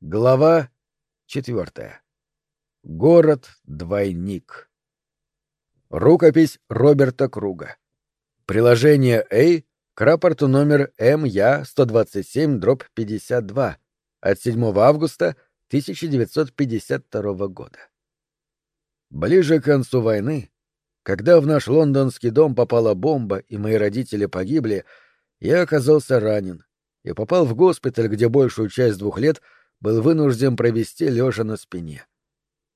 Глава четвертая. Город-двойник. Рукопись Роберта Круга. Приложение A к рапорту номер МЯ-127-52 от 7 августа 1952 года. Ближе к концу войны, когда в наш лондонский дом попала бомба и мои родители погибли, я оказался ранен и попал в госпиталь, где большую часть двух лет — был вынужден провести лежа на спине.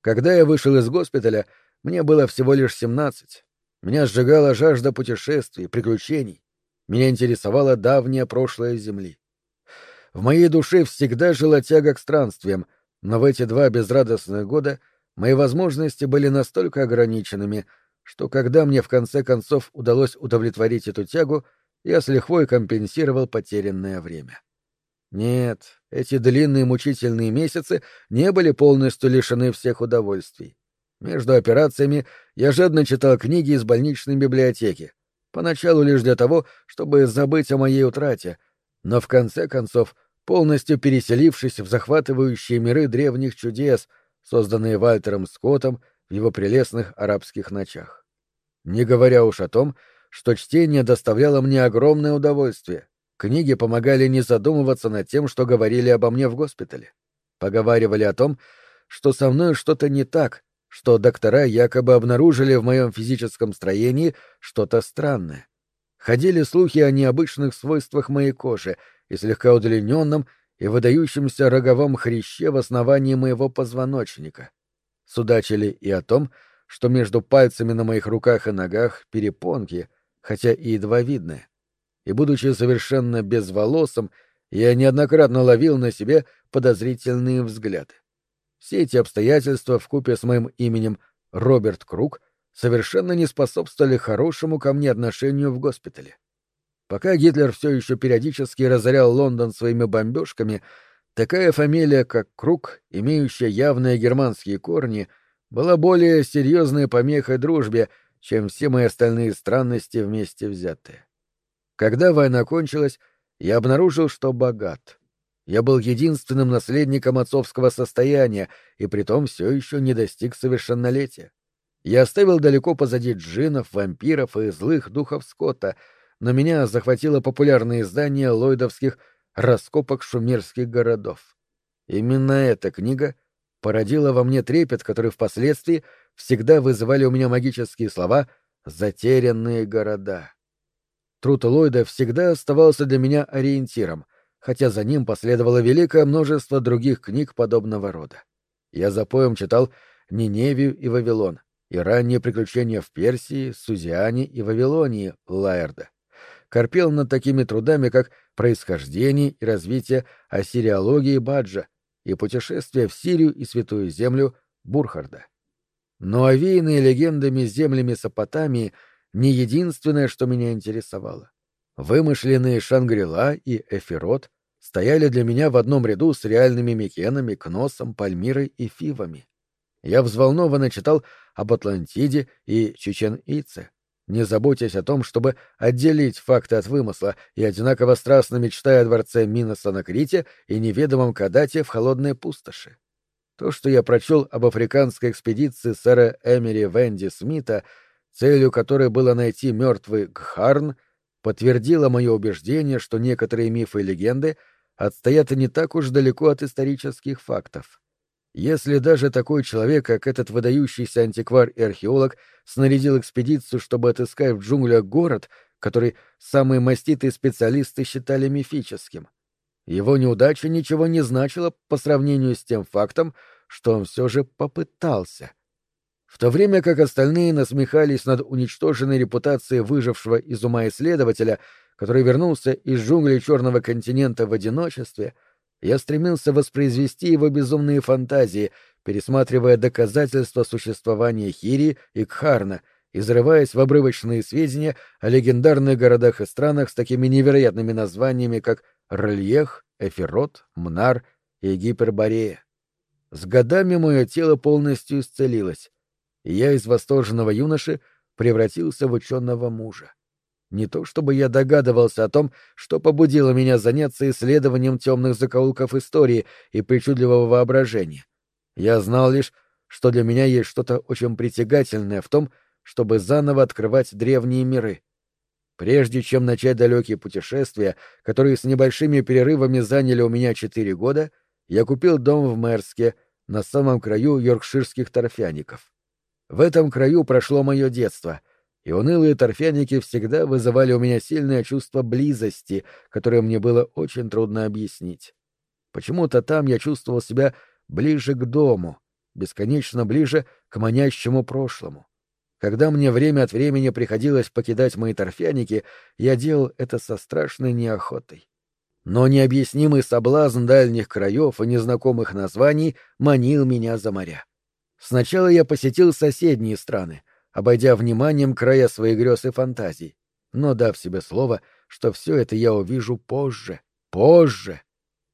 Когда я вышел из госпиталя, мне было всего лишь семнадцать. Меня сжигала жажда путешествий, приключений. Меня интересовало давнее прошлое Земли. В моей душе всегда жила тяга к странствиям, но в эти два безрадостных года мои возможности были настолько ограниченными, что когда мне в конце концов удалось удовлетворить эту тягу, я с лихвой компенсировал потерянное время. Нет, эти длинные мучительные месяцы не были полностью лишены всех удовольствий. Между операциями я жадно читал книги из больничной библиотеки, поначалу лишь для того, чтобы забыть о моей утрате, но в конце концов, полностью переселившись в захватывающие миры древних чудес, созданные Вальтером Скоттом в его прелестных арабских ночах. Не говоря уж о том, что чтение доставляло мне огромное удовольствие, Книги помогали не задумываться над тем, что говорили обо мне в госпитале. Поговаривали о том, что со мной что-то не так, что доктора якобы обнаружили в моем физическом строении что-то странное. Ходили слухи о необычных свойствах моей кожи и слегка удлиненном и выдающемся роговом хряще в основании моего позвоночника. Судачили и о том, что между пальцами на моих руках и ногах перепонки, хотя и едва видные и, будучи совершенно безволосым, я неоднократно ловил на себе подозрительные взгляды. Все эти обстоятельства вкупе с моим именем Роберт Круг совершенно не способствовали хорошему ко мне отношению в госпитале. Пока Гитлер все еще периодически разорял Лондон своими бомбежками, такая фамилия, как Круг, имеющая явные германские корни, была более серьезной помехой дружбе, чем все мои остальные странности вместе взятые. Когда война кончилась, я обнаружил, что богат. Я был единственным наследником отцовского состояния и притом все еще не достиг совершеннолетия. Я оставил далеко позади джинов, вампиров и злых духов Скотта, но меня захватило популярное издание ллойдовских «Раскопок шумерских городов». Именно эта книга породила во мне трепет, который впоследствии всегда вызывали у меня магические слова «затерянные города». Труд Ллойда всегда оставался для меня ориентиром, хотя за ним последовало великое множество других книг подобного рода. Я за поем читал «Ниневию и Вавилон» и ранние приключения в Персии, Сузиане и Вавилонии Лаэрда. Корпел над такими трудами, как «Происхождение и развитие ассириологии Баджа» и «Путешествие в Сирию и Святую Землю» Бурхарда. Но овеянные легендами земли Месопотамии — не единственное, что меня интересовало. Вымышленные Шангрила и Эфирот стояли для меня в одном ряду с реальными Микенами, Кносом, Пальмирой и Фивами. Я взволнованно читал об Атлантиде и Чечен-Ице, не заботясь о том, чтобы отделить факты от вымысла и одинаково страстно мечтая о дворце Миноса на Крите и неведомом Кадате в холодной пустоши. То, что я прочел об африканской экспедиции сэра Эмери Венди Смита — целью которой было найти мертвый Гхарн, подтвердила мое убеждение, что некоторые мифы и легенды отстоят не так уж далеко от исторических фактов. Если даже такой человек, как этот выдающийся антиквар и археолог, снарядил экспедицию, чтобы отыскать в джунглях город, который самые маститые специалисты считали мифическим, его неудача ничего не значила по сравнению с тем фактом, что он все же попытался — в то время как остальные насмехались над уничтоженной репутацией выжившего из ума исследователя, который вернулся из джунглей Черного континента в одиночестве, я стремился воспроизвести его безумные фантазии, пересматривая доказательства существования Хири и Кхарна, изрываясь в обрывочные сведения о легендарных городах и странах с такими невероятными названиями, как Рельех, Эфирот, Мнар и Гиперборея. С годами мое тело полностью исцелилось, и я из восторженного юноши превратился в ученого мужа. Не то чтобы я догадывался о том, что побудило меня заняться исследованием темных закоулков истории и причудливого воображения. Я знал лишь, что для меня есть что-то очень притягательное в том, чтобы заново открывать древние миры. Прежде чем начать далекие путешествия, которые с небольшими перерывами заняли у меня четыре года, я купил дом в Мерске, на самом краю йоркширских торфяников. В этом краю прошло мое детство — и унылые торфяники всегда вызывали у меня сильное чувство близости, которое мне было очень трудно объяснить. Почему-то там я чувствовал себя ближе к дому, бесконечно ближе к манящему прошлому. Когда мне время от времени приходилось покидать мои торфяники, я делал это со страшной неохотой. Но необъяснимый соблазн дальних краев и незнакомых названий манил меня за моря. Сначала я посетил соседние страны — обойдя вниманием края своих грез и фантазий, но дав себе слово, что все это я увижу позже, позже.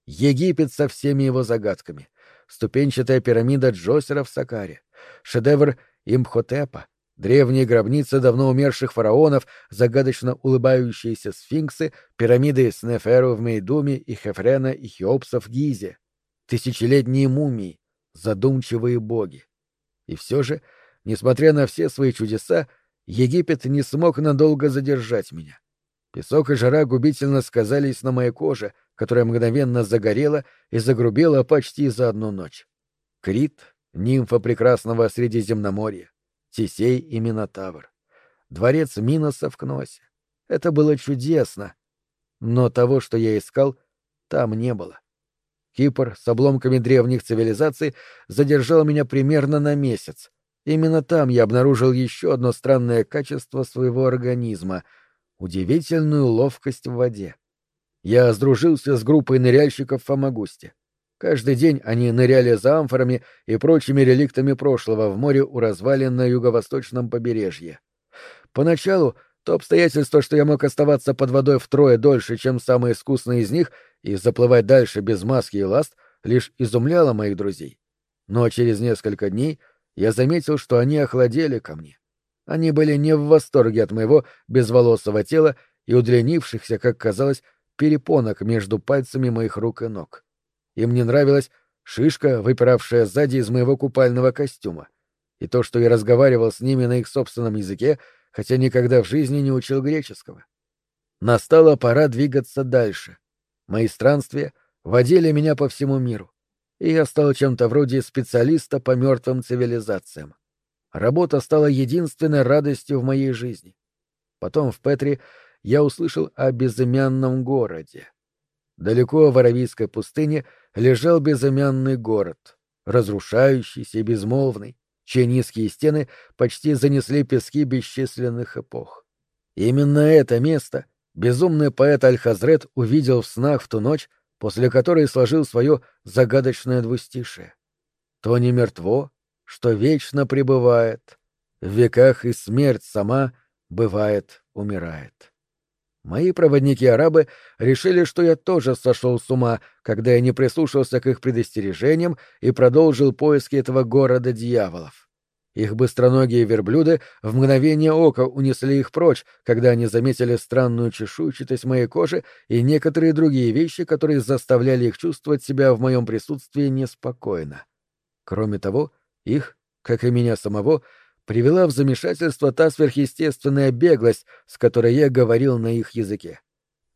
Египет со всеми его загадками, ступенчатая пирамида Джосера в Сакаре, шедевр Имхотепа, древние гробницы давно умерших фараонов, загадочно улыбающиеся сфинксы, пирамиды Снеферу в Мейдуме и Хефрена и Хеопса в Гизе, тысячелетние мумии, задумчивые боги. И все же — Несмотря на все свои чудеса, Египет не смог надолго задержать меня. Песок и жара губительно сказались на моей коже, которая мгновенно загорела и загрубела почти за одну ночь. Крит, нимфа прекрасного Средиземноморья, Тисей и Минотавр, дворец Миноса в Кносе. Это было чудесно, но того, что я искал, там не было. Кипр с обломками древних цивилизаций задержал меня примерно на месяц, Именно там я обнаружил еще одно странное качество своего организма — удивительную ловкость в воде. Я сдружился с группой ныряльщиков в Фомагусте. Каждый день они ныряли за амфорами и прочими реликтами прошлого в море у развалин на юго-восточном побережье. Поначалу то обстоятельство, что я мог оставаться под водой втрое дольше, чем самый искусный из них, и заплывать дальше без маски и ласт, лишь изумляло моих друзей. Но через несколько дней — я заметил, что они охладели ко мне. Они были не в восторге от моего безволосого тела и удлинившихся, как казалось, перепонок между пальцами моих рук и ног. Им не нравилась шишка, выпиравшая сзади из моего купального костюма, и то, что я разговаривал с ними на их собственном языке, хотя никогда в жизни не учил греческого. Настала пора двигаться дальше. Мои странствия водили меня по всему миру и я стал чем-то вроде специалиста по мертвым цивилизациям. Работа стала единственной радостью в моей жизни. Потом в Петри я услышал о безымянном городе. Далеко в Аравийской пустыне лежал безымянный город, разрушающийся и безмолвный, чьи низкие стены почти занесли пески бесчисленных эпох. Именно это место безумный поэт Аль-Хазрет увидел в снах в ту ночь, после которой сложил свое загадочное двустишее. То не мертво, что вечно пребывает, в веках и смерть сама, бывает, умирает. Мои проводники-арабы решили, что я тоже сошел с ума, когда я не прислушался к их предостережениям и продолжил поиски этого города дьяволов. Их быстроногие верблюды в мгновение ока унесли их прочь, когда они заметили странную чешуйчатость моей кожи и некоторые другие вещи, которые заставляли их чувствовать себя в моем присутствии неспокойно. Кроме того, их, как и меня самого, привела в замешательство та сверхъестественная беглость, с которой я говорил на их языке.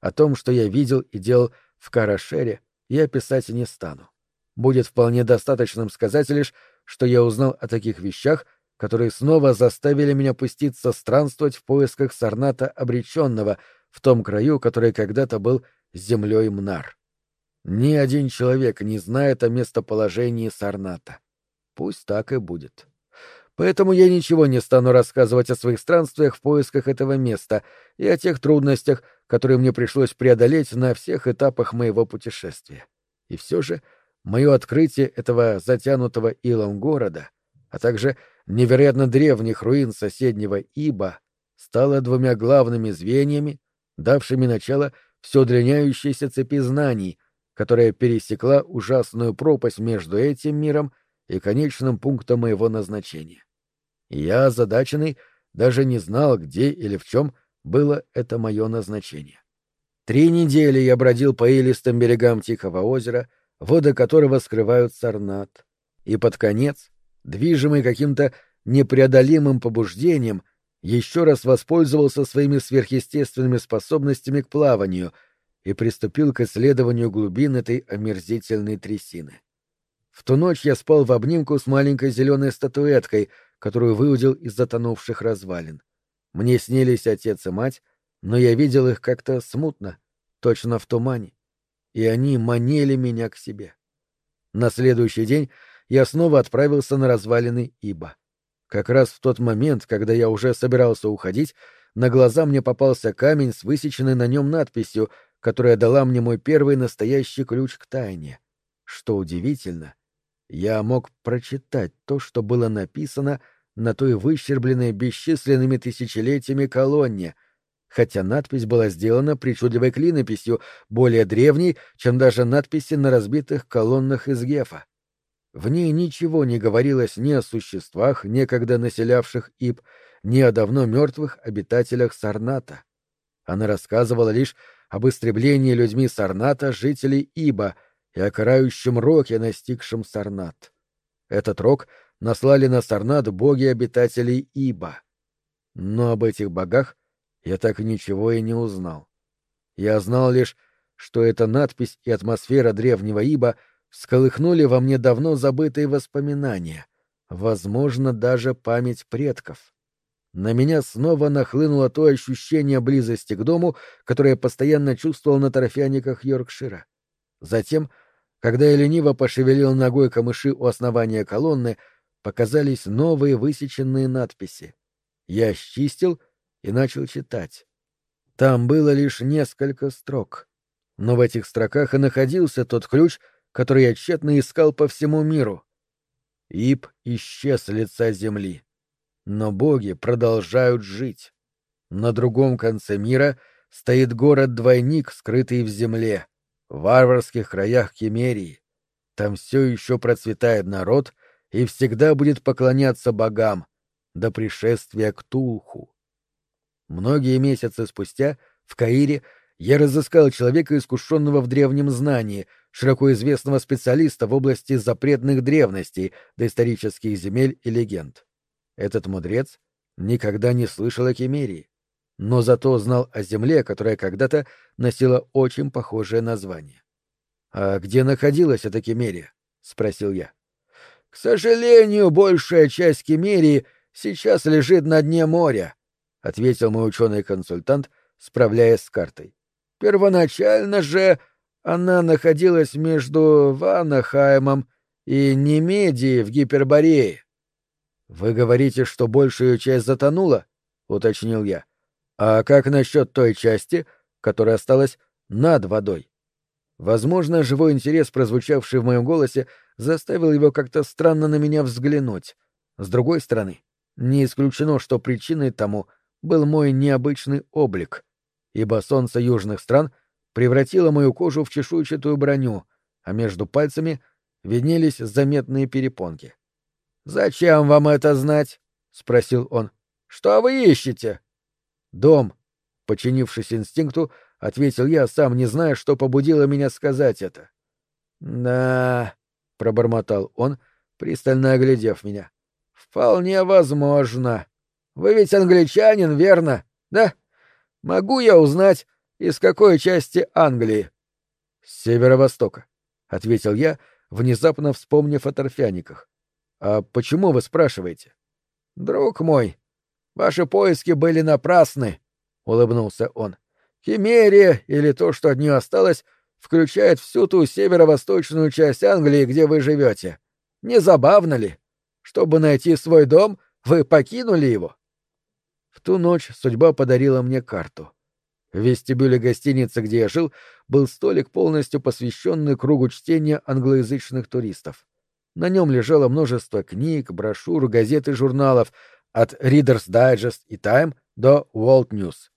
О том, что я видел и делал в Карашере, я писать не стану. Будет вполне достаточным сказать лишь, что я узнал о таких вещах, которые снова заставили меня пуститься странствовать в поисках Сарната обреченного в том краю, который когда-то был землей Мнар. Ни один человек не знает о местоположении Сарната. Пусть так и будет. Поэтому я ничего не стану рассказывать о своих странствиях в поисках этого места и о тех трудностях, которые мне пришлось преодолеть на всех этапах моего путешествия. И все же Мое открытие этого затянутого илом города, а также невероятно древних руин соседнего Иба, стало двумя главными звеньями, давшими начало все удлиняющейся цепи знаний, которая пересекла ужасную пропасть между этим миром и конечным пунктом моего назначения. я, озадаченный, даже не знал, где или в чем было это мое назначение. Три недели я бродил по илистым берегам Тихого озера, воды которого скрывают сорнат, и под конец, движимый каким-то непреодолимым побуждением, еще раз воспользовался своими сверхъестественными способностями к плаванию и приступил к исследованию глубин этой омерзительной трясины. В ту ночь я спал в обнимку с маленькой зеленой статуэткой, которую выудил из затонувших развалин. Мне снились отец и мать, но я видел их как-то смутно, точно в тумане, и они манили меня к себе. На следующий день я снова отправился на развалины Иба. Как раз в тот момент, когда я уже собирался уходить, на глаза мне попался камень с высеченной на нем надписью, которая дала мне мой первый настоящий ключ к тайне. Что удивительно, я мог прочитать то, что было написано на той выщербленной бесчисленными тысячелетиями колонне, хотя надпись была сделана причудливой клинописью, более древней, чем даже надписи на разбитых колоннах из Гефа. В ней ничего не говорилось ни о существах, некогда населявших Иб, ни о давно мертвых обитателях Сарната. Она рассказывала лишь об истреблении людьми Сарната жителей Иба и о карающем роке, настигшем Сарнат. Этот рок наслали на Сарнат боги-обитателей Иба. Но об этих богах я так ничего и не узнал. Я знал лишь, что эта надпись и атмосфера древнего Иба всколыхнули во мне давно забытые воспоминания, возможно, даже память предков. На меня снова нахлынуло то ощущение близости к дому, которое я постоянно чувствовал на торфяниках Йоркшира. Затем, когда я лениво пошевелил ногой камыши у основания колонны, показались новые высеченные надписи. Я счистил и начал читать. Там было лишь несколько строк. Но в этих строках и находился тот ключ, который я тщетно искал по всему миру. Ип исчез с лица земли. Но боги продолжают жить. На другом конце мира стоит город-двойник, скрытый в земле, в варварских краях Кемерии. Там все еще процветает народ и всегда будет поклоняться богам до пришествия к Тулху. Многие месяцы спустя в Каире я разыскал человека, искушенного в древнем знании, широко известного специалиста в области запретных древностей, доисторических земель и легенд. Этот мудрец никогда не слышал о Кемерии, но зато знал о земле, которая когда-то носила очень похожее название. «А где находилась эта Кемерия?» — спросил я. «К сожалению, большая часть Кемерии сейчас лежит на дне моря», — ответил мой ученый-консультант, справляясь с картой. «Первоначально же она находилась между Ванахаймом и Немедией в Гиперборее. «Вы говорите, что большую часть затонула?» — уточнил я. «А как насчет той части, которая осталась над водой?» Возможно, живой интерес, прозвучавший в моем голосе, заставил его как-то странно на меня взглянуть. С другой стороны, не исключено, что причиной тому был мой необычный облик, ибо солнце южных стран превратило мою кожу в чешуйчатую броню, а между пальцами виднелись заметные перепонки. «Зачем вам это знать?» — спросил он. «Что вы ищете?» «Дом», — подчинившись инстинкту, ответил я, сам не зная, что побудило меня сказать это. «Да», — пробормотал он, пристально оглядев меня. «Вполне возможно. Вы ведь англичанин, верно? Да? Могу я узнать, из какой части Англии?» «С северо-востока», — ответил я, внезапно вспомнив о торфяниках. «А почему вы спрашиваете?» «Друг мой, ваши поиски были напрасны», — улыбнулся он. «Химерия, или то, что от нее осталось, включает всю ту северо-восточную часть Англии, где вы живете. Не забавно ли? Чтобы найти свой дом, вы покинули его?» В ту ночь судьба подарила мне карту. В вестибюле гостиницы, где я жил, был столик, полностью посвященный кругу чтения англоязычных туристов. На нем лежало множество книг, брошюр, газет и журналов, от Reader's Digest и Time до World News.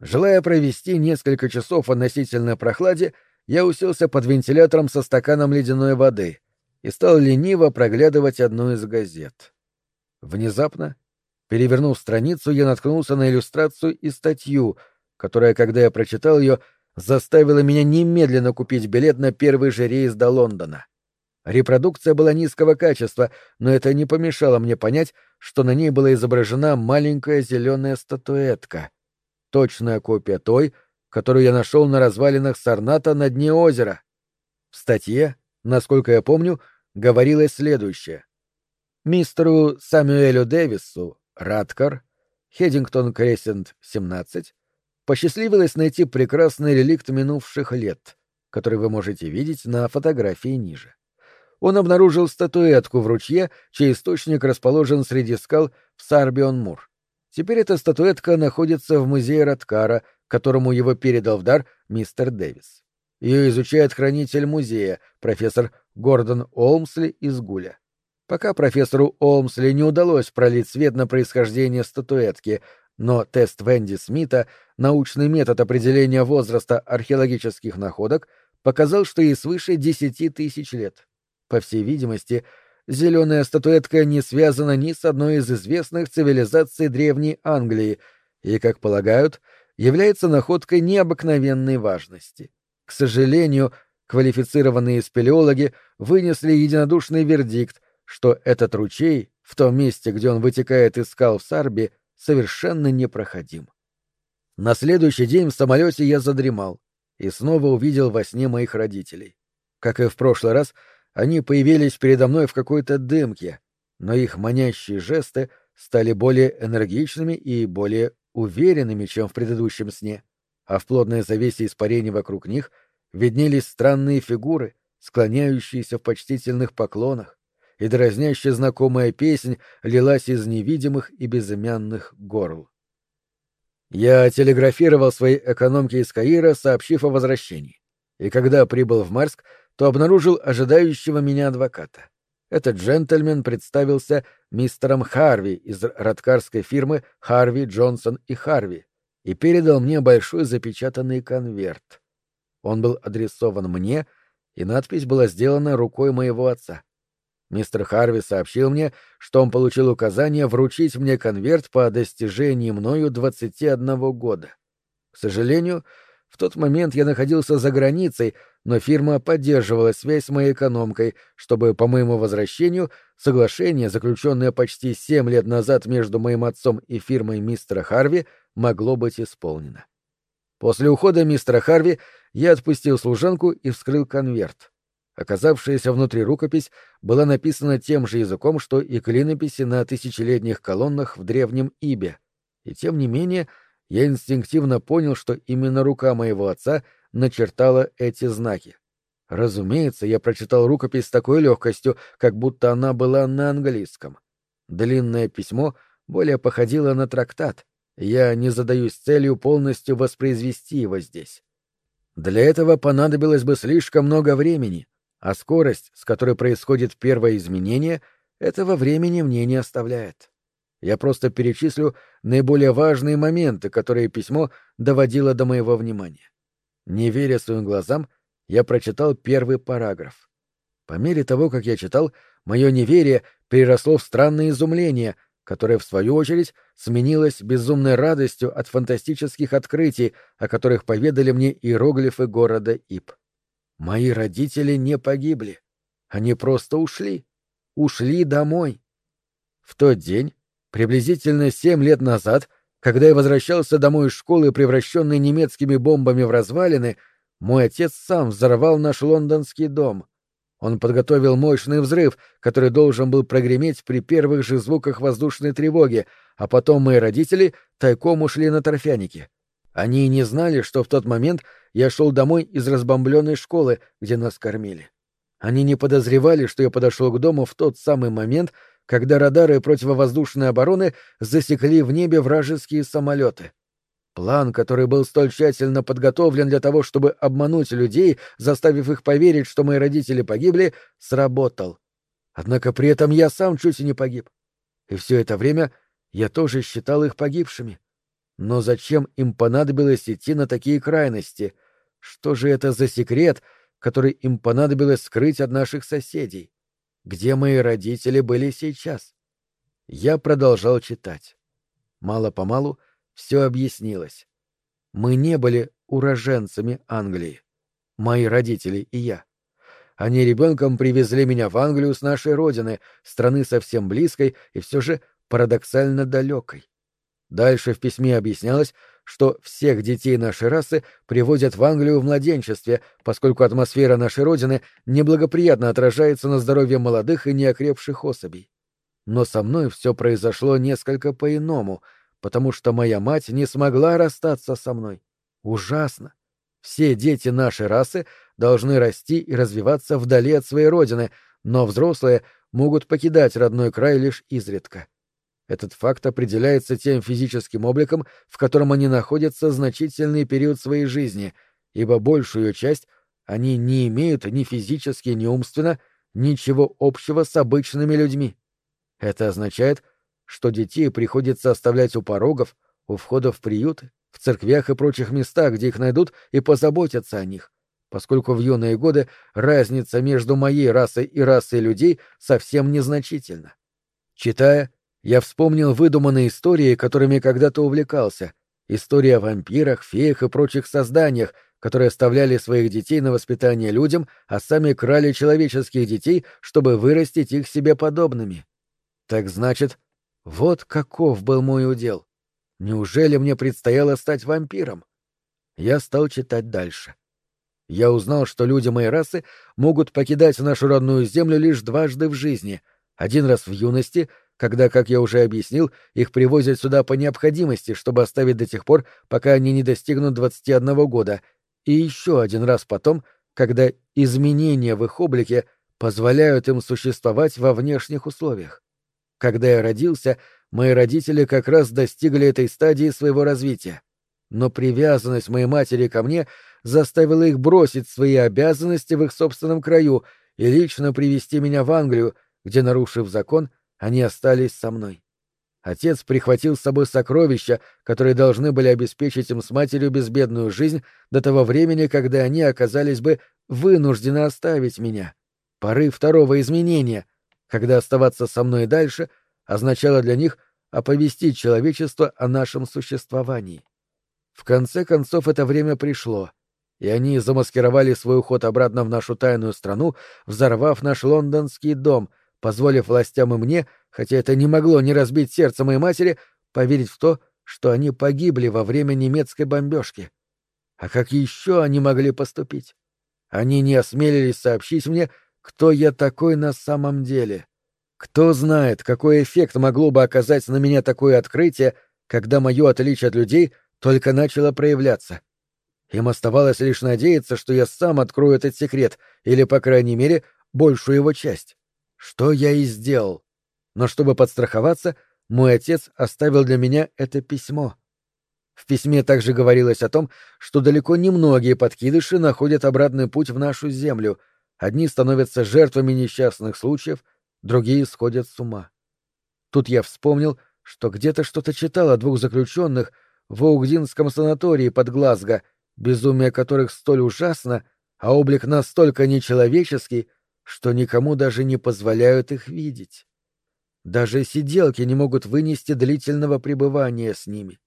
Желая провести несколько часов в относительной прохладе, я уселся под вентилятором со стаканом ледяной воды и стал лениво проглядывать одну из газет. Внезапно Перевернув страницу, я наткнулся на иллюстрацию и статью, которая, когда я прочитал ее, заставила меня немедленно купить билет на первый же рейс до Лондона. Репродукция была низкого качества, но это не помешало мне понять, что на ней была изображена маленькая зеленая статуэтка. Точная копия той, которую я нашел на развалинах Сарната на дне озера. В статье, насколько я помню, говорилось следующее. Мистеру Самюэлю Дэвису, Радкар, Хеддингтон Крессент, 17, посчастливилось найти прекрасный реликт минувших лет, который вы можете видеть на фотографии ниже он обнаружил статуэтку в ручье, чей источник расположен среди скал в Сарбион-Мур. Теперь эта статуэтка находится в музее Раткара, которому его передал в дар мистер Дэвис. Ее изучает хранитель музея, профессор Гордон Олмсли из Гуля. Пока профессору Олмсли не удалось пролить свет на происхождение статуэтки, но тест Венди Смита, научный метод определения возраста археологических находок, показал, что ей свыше десяти тысяч лет. По всей видимости, зеленая статуэтка не связана ни с одной из известных цивилизаций Древней Англии и, как полагают, является находкой необыкновенной важности. К сожалению, квалифицированные спелеологи вынесли единодушный вердикт, что этот ручей, в том месте, где он вытекает из скал в Сарби, совершенно непроходим. На следующий день в самолете я задремал и снова увидел во сне моих родителей. Как и в прошлый раз, они появились передо мной в какой-то дымке, но их манящие жесты стали более энергичными и более уверенными, чем в предыдущем сне, а в плотной завесе испарений вокруг них виднелись странные фигуры, склоняющиеся в почтительных поклонах, и дразнящая знакомая песнь лилась из невидимых и безымянных горл. Я телеграфировал своей экономке из Каира, сообщив о возвращении. И когда прибыл в Марск, то обнаружил ожидающего меня адвоката. Этот джентльмен представился мистером Харви из радкарской фирмы Харви, Джонсон и Харви и передал мне большой запечатанный конверт. Он был адресован мне, и надпись была сделана рукой моего отца. Мистер Харви сообщил мне, что он получил указание вручить мне конверт по достижении мною 21 года. К сожалению, в тот момент я находился за границей, но фирма поддерживала связь с моей экономкой, чтобы по моему возвращению соглашение, заключенное почти семь лет назад между моим отцом и фирмой мистера Харви, могло быть исполнено. После ухода мистера Харви я отпустил служанку и вскрыл конверт. Оказавшаяся внутри рукопись была написана тем же языком, что и клинописи на тысячелетних колоннах в древнем Ибе, и тем не менее — я инстинктивно понял, что именно рука моего отца начертала эти знаки. Разумеется, я прочитал рукопись с такой легкостью, как будто она была на английском. Длинное письмо более походило на трактат. Я не задаюсь целью полностью воспроизвести его здесь. Для этого понадобилось бы слишком много времени, а скорость, с которой происходит первое изменение, этого времени мне не оставляет. Я просто перечислю наиболее важные моменты, которые письмо доводило до моего внимания. Не веря своим глазам, я прочитал первый параграф. По мере того, как я читал, мое неверие переросло в странное изумление, которое, в свою очередь, сменилось безумной радостью от фантастических открытий, о которых поведали мне иероглифы города Ип. Мои родители не погибли. Они просто ушли. Ушли домой. В тот день Приблизительно семь лет назад, когда я возвращался домой из школы, превращенной немецкими бомбами в развалины, мой отец сам взорвал наш лондонский дом. Он подготовил мощный взрыв, который должен был прогреметь при первых же звуках воздушной тревоги, а потом мои родители тайком ушли на торфяники. Они не знали, что в тот момент я шел домой из разбомбленной школы, где нас кормили. Они не подозревали, что я подошел к дому в тот самый момент, когда радары противовоздушной обороны засекли в небе вражеские самолеты. План, который был столь тщательно подготовлен для того, чтобы обмануть людей, заставив их поверить, что мои родители погибли, сработал. Однако при этом я сам чуть и не погиб. И все это время я тоже считал их погибшими. Но зачем им понадобилось идти на такие крайности? Что же это за секрет, который им понадобилось скрыть от наших соседей? Где мои родители были сейчас? Я продолжал читать. Мало-помалу все объяснилось. Мы не были уроженцами Англии. Мои родители и я. Они ребенком привезли меня в Англию с нашей родины, страны совсем близкой и все же парадоксально далекой. Дальше в письме объяснялось, что всех детей нашей расы привозят в Англию в младенчестве, поскольку атмосфера нашей родины неблагоприятно отражается на здоровье молодых и неокрепших особей. Но со мной все произошло несколько по-иному, потому что моя мать не смогла расстаться со мной. Ужасно. Все дети нашей расы должны расти и развиваться вдали от своей родины, но взрослые могут покидать родной край лишь изредка. Этот факт определяется тем физическим обликом, в котором они находятся значительный период своей жизни, ибо большую часть они не имеют ни физически, ни умственно ничего общего с обычными людьми. Это означает, что детей приходится оставлять у порогов, у входа в приюты, в церквях и прочих местах, где их найдут и позаботятся о них, поскольку в юные годы разница между моей расой и расой людей совсем незначительна. Читая, я вспомнил выдуманные истории, которыми когда-то увлекался. Истории о вампирах, феях и прочих созданиях, которые оставляли своих детей на воспитание людям, а сами крали человеческих детей, чтобы вырастить их себе подобными. Так значит, вот каков был мой удел. Неужели мне предстояло стать вампиром? Я стал читать дальше. Я узнал, что люди моей расы могут покидать нашу родную землю лишь дважды в жизни. Один раз в юности, когда, как я уже объяснил, их привозят сюда по необходимости, чтобы оставить до тех пор, пока они не достигнут 21 года, и еще один раз потом, когда изменения в их облике позволяют им существовать во внешних условиях. Когда я родился, Мои родители как раз достигли этой стадии своего развития. Но привязанность моей матери ко мне заставила их бросить свои обязанности в их собственном краю и лично привести меня в Англию, где, нарушив закон, они остались со мной. Отец прихватил с собой сокровища, которые должны были обеспечить им с матерью безбедную жизнь до того времени, когда они оказались бы вынуждены оставить меня. Поры второго изменения, когда оставаться со мной дальше — означало для них оповестить человечество о нашем существовании. В конце концов это время пришло, и они замаскировали свой уход обратно в нашу тайную страну, взорвав наш лондонский дом, позволив властям и мне, хотя это не могло не разбить сердце моей матери, поверить в то, что они погибли во время немецкой бомбежки. А как еще они могли поступить? Они не осмелились сообщить мне, кто я такой на самом деле. Кто знает, какой эффект могло бы оказать на меня такое открытие, когда мое отличие от людей только начало проявляться. Им оставалось лишь надеяться, что я сам открою этот секрет, или, по крайней мере, большую его часть. Что я и сделал. Но чтобы подстраховаться, мой отец оставил для меня это письмо. В письме также говорилось о том, что далеко не многие подкидыши находят обратный путь в нашу землю, одни становятся жертвами несчастных случаев, другие сходят с ума. Тут я вспомнил, что где-то что-то читал о двух заключенных в Оугдинском санатории под Глазго, безумие которых столь ужасно, а облик настолько нечеловеческий, что никому даже не позволяют их видеть. Даже сиделки не могут вынести длительного пребывания с ними.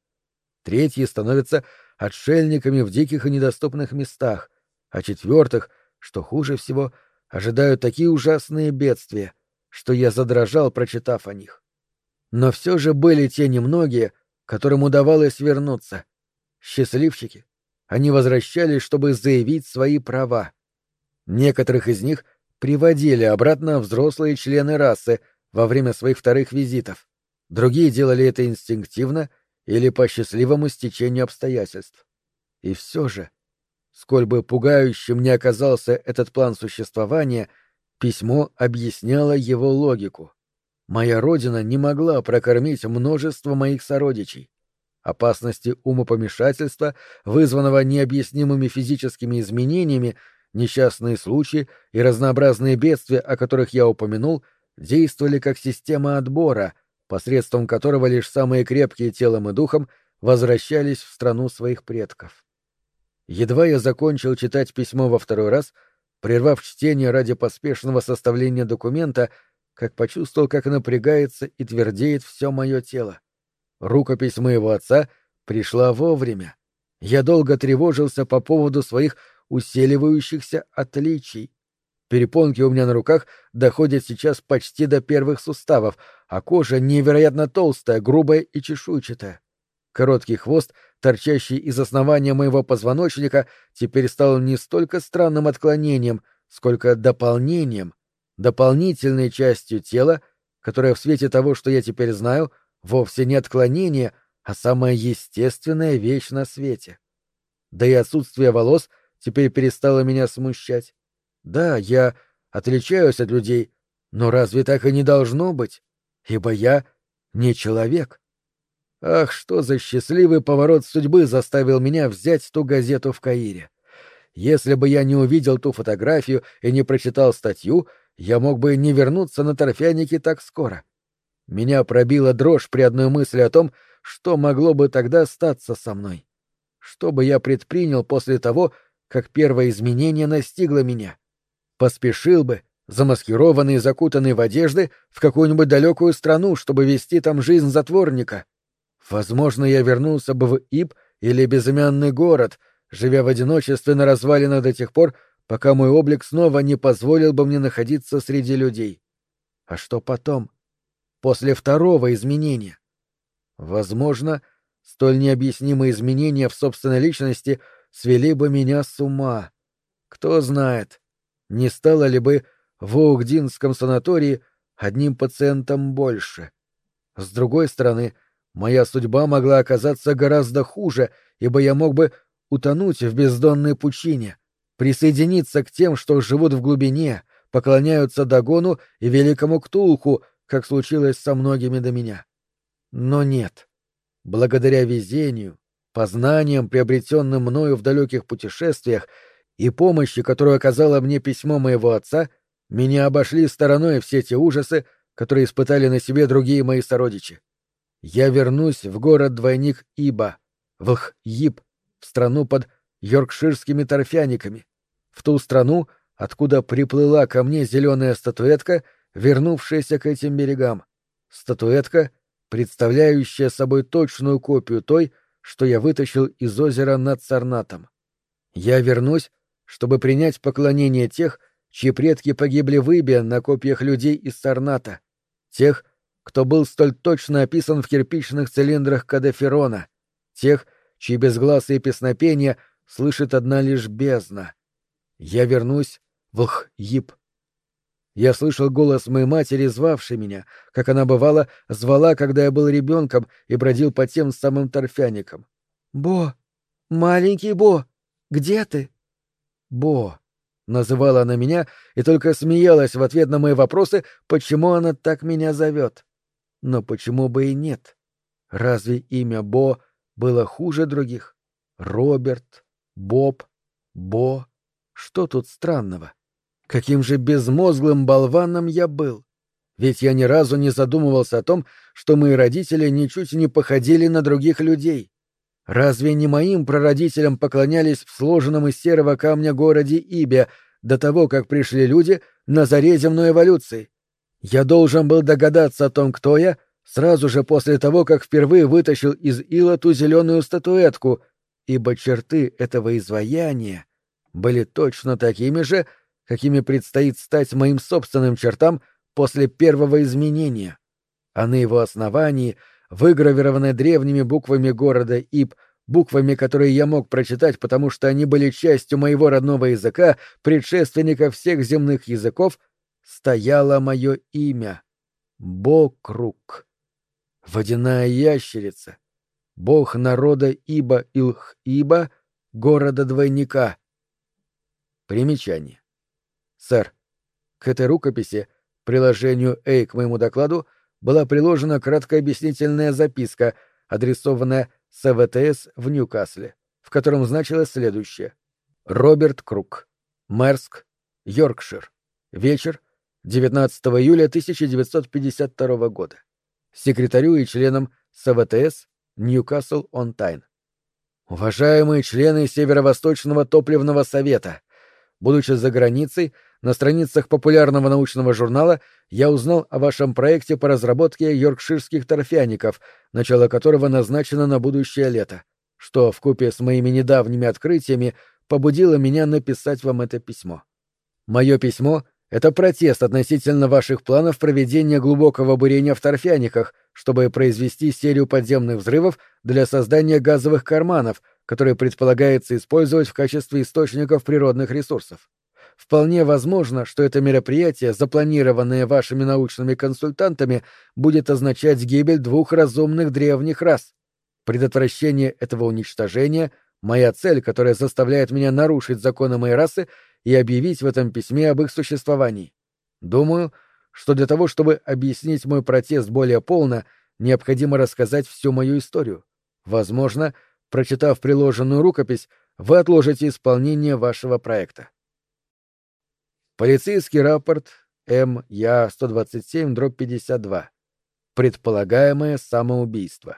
Третьи становятся отшельниками в диких и недоступных местах, а четвертых, что хуже всего, ожидают такие ужасные бедствия, что я задрожал, прочитав о них. Но все же были те немногие, которым удавалось вернуться. Счастливчики. Они возвращались, чтобы заявить свои права. Некоторых из них приводили обратно взрослые члены расы во время своих вторых визитов. Другие делали это инстинктивно или по счастливому стечению обстоятельств. И все же, сколь бы пугающим ни оказался этот план существования — Письмо объясняло его логику. Моя родина не могла прокормить множество моих сородичей. Опасности умопомешательства, вызванного необъяснимыми физическими изменениями, несчастные случаи и разнообразные бедствия, о которых я упомянул, действовали как система отбора, посредством которого лишь самые крепкие телом и духом возвращались в страну своих предков. Едва я закончил читать письмо во второй раз — Прервав чтение ради поспешного составления документа, как почувствовал, как напрягается и твердеет все мое тело. Рукопись моего отца пришла вовремя. Я долго тревожился по поводу своих усиливающихся отличий. Перепонки у меня на руках доходят сейчас почти до первых суставов, а кожа невероятно толстая, грубая и чешуйчатая. Короткий хвост, торчащий из основания моего позвоночника, теперь стал не столько странным отклонением, сколько дополнением, дополнительной частью тела, которая в свете того, что я теперь знаю, вовсе не отклонение, а самая естественная вещь на свете. Да и отсутствие волос теперь перестало меня смущать. Да, я отличаюсь от людей, но разве так и не должно быть? Ибо я не человек. Ах, что за счастливый поворот судьбы заставил меня взять ту газету в Каире. Если бы я не увидел ту фотографию и не прочитал статью, я мог бы не вернуться на торфяники так скоро. Меня пробила дрожь при одной мысли о том, что могло бы тогда статься со мной. Что бы я предпринял после того, как первое изменение настигло меня? поспешил бы, замаскированный и закутанный в одежды, в какую-нибудь далекую страну, чтобы вести там жизнь затворника. Возможно, я вернулся бы в Иб или безымянный город, живя в одиночестве на развалинах до тех пор, пока мой облик снова не позволил бы мне находиться среди людей. А что потом? После второго изменения? Возможно, столь необъяснимые изменения в собственной личности свели бы меня с ума. Кто знает, не стало ли бы в Оугдинском санатории одним пациентом больше. С другой стороны, моя судьба могла оказаться гораздо хуже, ибо я мог бы утонуть в бездонной пучине, присоединиться к тем, что живут в глубине, поклоняются Дагону и Великому Ктулху, как случилось со многими до меня. Но нет. Благодаря везению, познаниям, приобретенным мною в далеких путешествиях, и помощи, которую оказало мне письмо моего отца, меня обошли стороной все те ужасы, которые испытали на себе другие мои сородичи. Я вернусь в город-двойник Иба, в Хьиб, в страну под йоркширскими торфяниками, в ту страну, откуда приплыла ко мне зеленая статуэтка, вернувшаяся к этим берегам. Статуэтка, представляющая собой точную копию той, что я вытащил из озера над Сарнатом. Я вернусь чтобы принять поклонение тех, чьи предки погибли в Ибе на копьях людей из Сарната, тех, кто был столь точно описан в кирпичных цилиндрах Кадаферона, тех, чьи безгласые песнопения слышит одна лишь бездна. Я вернусь в Хьип. Я слышал голос моей матери, звавшей меня, как она бывала, звала, когда я был ребенком и бродил по тем самым торфяникам. «Бо! Маленький Бо! Где ты?» Бо. Называла она меня и только смеялась в ответ на мои вопросы, почему она так меня зовет. Но почему бы и нет? Разве имя Бо было хуже других? Роберт, Боб, Бо. Что тут странного? Каким же безмозглым болваном я был! Ведь я ни разу не задумывался о том, что мои родители ничуть не походили на других людей. Разве не моим прародителям поклонялись в сложенном из серого камня городе Ибе до того, как пришли люди на заре земной эволюции? Я должен был догадаться о том, кто я, сразу же после того, как впервые вытащил из ила ту зеленую статуэтку, ибо черты этого изваяния были точно такими же, какими предстоит стать моим собственным чертам после первого изменения. А на его основании — выгравированное древними буквами города Иб, буквами, которые я мог прочитать, потому что они были частью моего родного языка, предшественника всех земных языков, стояло мое имя — Бокрук. Водяная ящерица, бог народа Иба Илх-Иба, города-двойника. Примечание. Сэр, к этой рукописи, приложению «Эй» к моему докладу, была приложена краткая объяснительная записка, адресованная СВТС в Ньюкасле, в котором значилось следующее. Роберт Крук. Мерск, Йоркшир. Вечер, 19 июля 1952 года. Секретарю и членам СВТС Ньюкасл-он-Тайн. Уважаемые члены Северо-Восточного топливного совета, будучи за границей, на страницах популярного научного журнала я узнал о вашем проекте по разработке йоркширских торфяников, начало которого назначено на будущее лето, что вкупе с моими недавними открытиями побудило меня написать вам это письмо. Мое письмо — это протест относительно ваших планов проведения глубокого бурения в торфяниках, чтобы произвести серию подземных взрывов для создания газовых карманов, которые предполагается использовать в качестве источников природных ресурсов. Вполне возможно, что это мероприятие, запланированное вашими научными консультантами, будет означать гибель двух разумных древних рас. Предотвращение этого уничтожения — моя цель, которая заставляет меня нарушить законы моей расы и объявить в этом письме об их существовании. Думаю, что для того, чтобы объяснить мой протест более полно, необходимо рассказать всю мою историю. Возможно, прочитав приложенную рукопись, вы отложите исполнение вашего проекта. Полицейский рапорт МЯ-127-52. Предполагаемое самоубийство.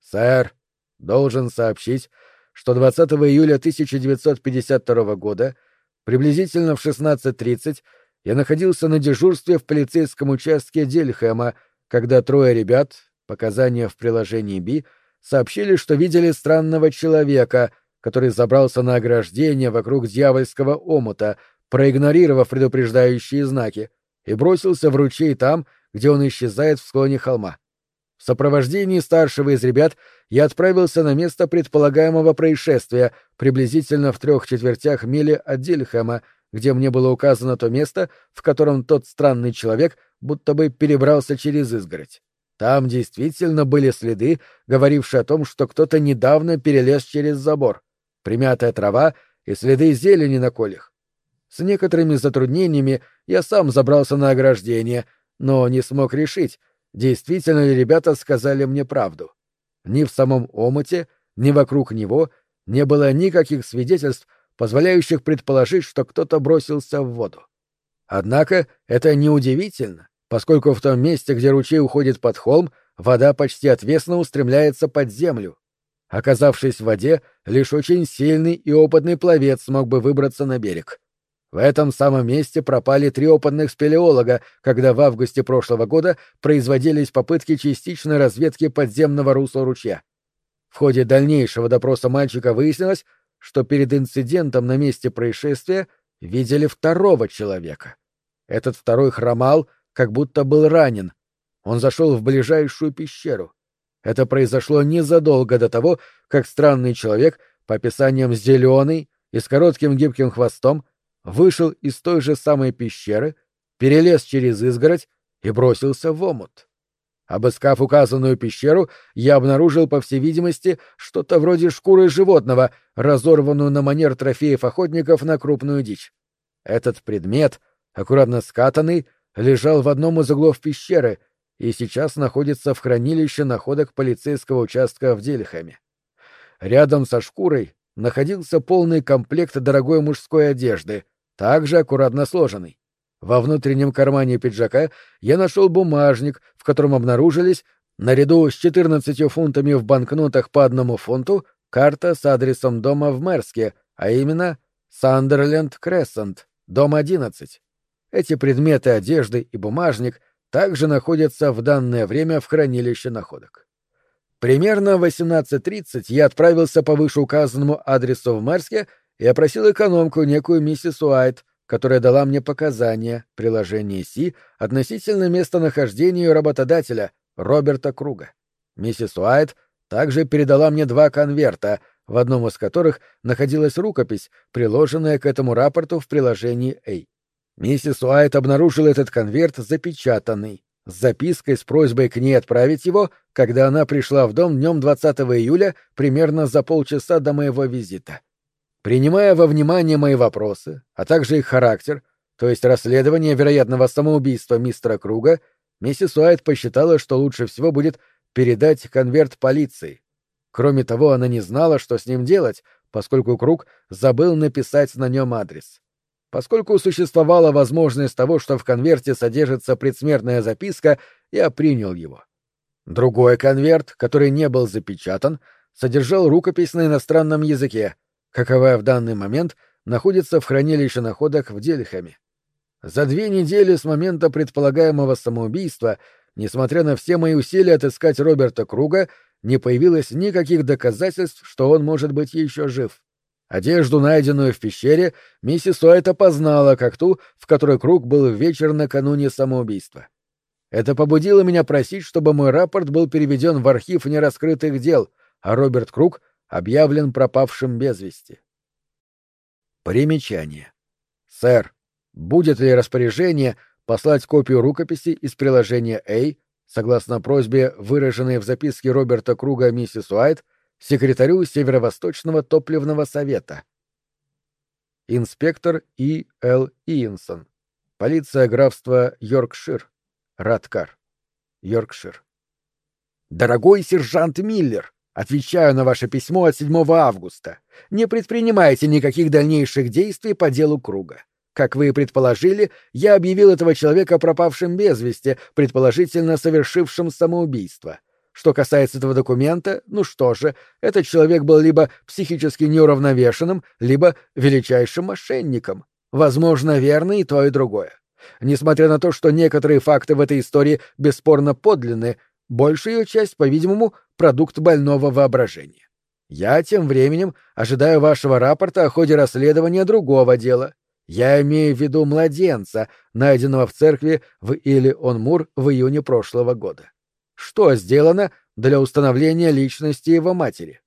Сэр, должен сообщить, что 20 июля 1952 года, приблизительно в 16.30, я находился на дежурстве в полицейском участке Дельхэма, когда трое ребят, показания в приложении Би, сообщили, что видели странного человека, который забрался на ограждение вокруг дьявольского омута, проигнорировав предупреждающие знаки, и бросился в ручей там, где он исчезает в склоне холма. В сопровождении старшего из ребят я отправился на место предполагаемого происшествия, приблизительно в трех четвертях мили от Дильхэма, где мне было указано то место, в котором тот странный человек будто бы перебрался через изгородь. Там действительно были следы, говорившие о том, что кто-то недавно перелез через забор. Примятая трава и следы зелени на колях. С некоторыми затруднениями я сам забрался на ограждение, но не смог решить, действительно ли ребята сказали мне правду. Ни в самом омуте, ни вокруг него не было никаких свидетельств, позволяющих предположить, что кто-то бросился в воду. Однако это неудивительно, поскольку в том месте, где ручей уходит под холм, вода почти отвесно устремляется под землю. Оказавшись в воде, лишь очень сильный и опытный пловец смог бы выбраться на берег. В этом самом месте пропали три опытных спелеолога, когда в августе прошлого года производились попытки частичной разведки подземного русла ручья. В ходе дальнейшего допроса мальчика выяснилось, что перед инцидентом на месте происшествия видели второго человека. Этот второй хромал, как будто был ранен. Он зашел в ближайшую пещеру. Это произошло незадолго до того, как странный человек, по описаниям зеленый и с коротким гибким хвостом, вышел из той же самой пещеры, перелез через изгородь и бросился в омут. Обыскав указанную пещеру, я обнаружил, по всей видимости, что-то вроде шкуры животного, разорванную на манер трофеев охотников на крупную дичь. Этот предмет, аккуратно скатанный, лежал в одном из углов пещеры и сейчас находится в хранилище находок полицейского участка в Дельхэме. Рядом со шкурой находился полный комплект дорогой мужской одежды, также аккуратно сложенный. Во внутреннем кармане пиджака я нашел бумажник, в котором обнаружились, наряду с 14 фунтами в банкнотах по одному фунту, карта с адресом дома в Мерске, а именно Сандерленд Крессент, дом 11. Эти предметы одежды и бумажник также находятся в данное время в хранилище находок. Примерно в 18.30 я отправился по вышеуказанному адресу в Мерске и опросил экономку, некую миссис Уайт, которая дала мне показания, приложение Си, относительно местонахождения ее работодателя, Роберта Круга. Миссис Уайт также передала мне два конверта, в одном из которых находилась рукопись, приложенная к этому рапорту в приложении A. Миссис Уайт обнаружила этот конверт запечатанный, с запиской с просьбой к ней отправить его, когда она пришла в дом днем 20 июля, примерно за полчаса до моего визита. Принимая во внимание мои вопросы, а также их характер, то есть расследование вероятного самоубийства мистера Круга, миссис Уайт посчитала, что лучше всего будет передать конверт полиции. Кроме того, она не знала, что с ним делать, поскольку Круг забыл написать на нем адрес. Поскольку существовала возможность того, что в конверте содержится предсмертная записка, я принял его. Другой конверт, который не был запечатан, содержал рукопись на иностранном языке, каковая в данный момент находится в хранилище находок в Дельхаме. За две недели с момента предполагаемого самоубийства, несмотря на все мои усилия отыскать Роберта Круга, не появилось никаких доказательств, что он может быть еще жив. Одежду, найденную в пещере, миссис Уайт опознала как ту, в которой Круг был вечер накануне самоубийства. Это побудило меня просить, чтобы мой рапорт был переведен в архив нераскрытых дел, а Роберт Круг объявлен пропавшим без вести. Примечание. Сэр, будет ли распоряжение послать копию рукописи из приложения A, согласно просьбе, выраженной в записке Роберта Круга миссис Уайт, секретарю Северо-Восточного топливного совета? Инспектор И. Л. Иенсон. Полиция графства Йоркшир. Радкар. Йоркшир. Дорогой сержант Миллер, Отвечаю на ваше письмо от 7 августа. Не предпринимайте никаких дальнейших действий по делу круга. Как вы и предположили, я объявил этого человека пропавшим без вести, предположительно совершившим самоубийство. Что касается этого документа, ну что же, этот человек был либо психически неуравновешенным, либо величайшим мошенником. Возможно, верно и то, и другое. Несмотря на то, что некоторые факты в этой истории бесспорно подлинны, большая ее часть, по-видимому, продукт больного воображения. Я тем временем ожидаю вашего рапорта о ходе расследования другого дела. Я имею в виду младенца, найденного в церкви в Или-он-Мур в июне прошлого года. Что сделано для установления личности его матери?